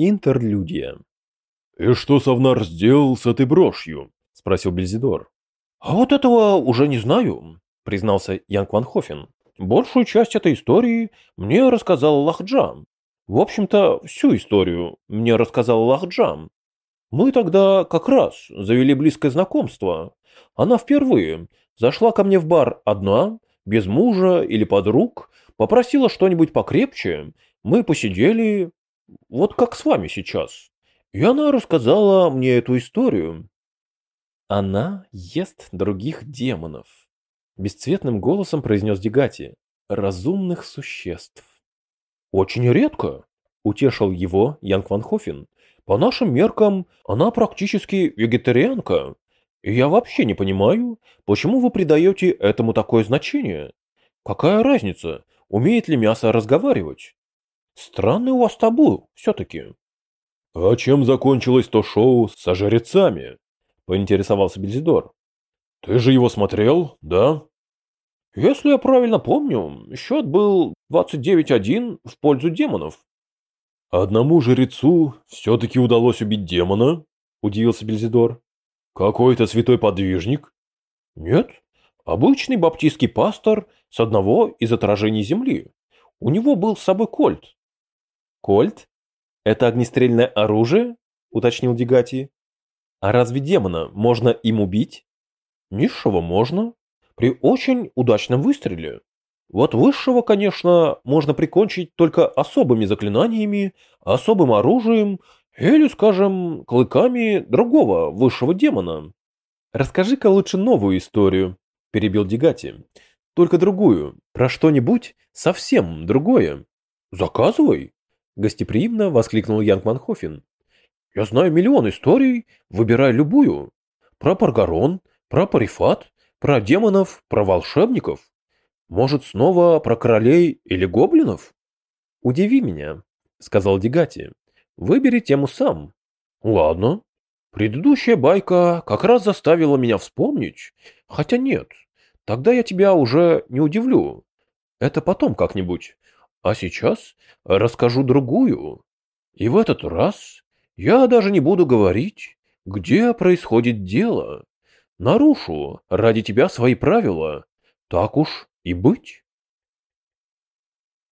Интерлюдия. «И что Савнар сделал с этой брошью?» – спросил Бельзидор. «А вот этого уже не знаю», – признался Янг Ван Хофен. «Большую часть этой истории мне рассказал Лахджан. В общем-то, всю историю мне рассказал Лахджан. Мы тогда как раз завели близкое знакомство. Она впервые зашла ко мне в бар одна, без мужа или подруг, попросила что-нибудь покрепче, мы посидели, вот как с вами сейчас. И она рассказала мне эту историю. Она ест других демонов. Бесцветным голосом произнес Дегати. Разумных существ. Очень редко, утешил его Янг Ван. По нашим меркам, она практически вегетарианка. И я вообще не понимаю, почему вы придаете этому такое значение. Какая разница, умеет ли мясо разговаривать? Странный у вас табу, все-таки. — А чем закончилось то шоу со жрецами? — поинтересовался Бельзидор. — Ты же его смотрел, да? — Если я правильно помню, счет был 29-1 в пользу демонов. — Одному жрецу все-таки удалось убить демона? — удивился Бельзидор. — Какой-то святой подвижник? — Нет, обычный баптистский пастор с одного из отражений земли. У него был с собой кольт. Кольт? Это огнестрельное оружие? Уточнил Дегати. А разве демона можно им убить? Низшего можно. При очень удачном выстреле. Вот высшего, конечно, можно прикончить только особыми заклинаниями, особым оружием или, скажем, клыками другого высшего демона. Расскажи-ка лучше новую историю, перебил Дегати. Только другую, про что-нибудь совсем другое. Заказывай, Гостеприимно воскликнул Янг Манхофен. Я знаю миллион историй, выбирай любую. Про Паргарон, про Парифат, про демонов, про волшебников. Может, снова про королей или гоблинов? Удиви меня, сказал Дегати. Выбери тему сам. Ладно. Предыдущая байка как раз заставила меня вспомнить. Хотя нет, тогда я тебя уже не удивлю. Это потом как-нибудь. А сейчас расскажу другую. И в этот раз я даже не буду говорить, где происходит дело. Нарушу ради тебя свои правила. Так уж и быть.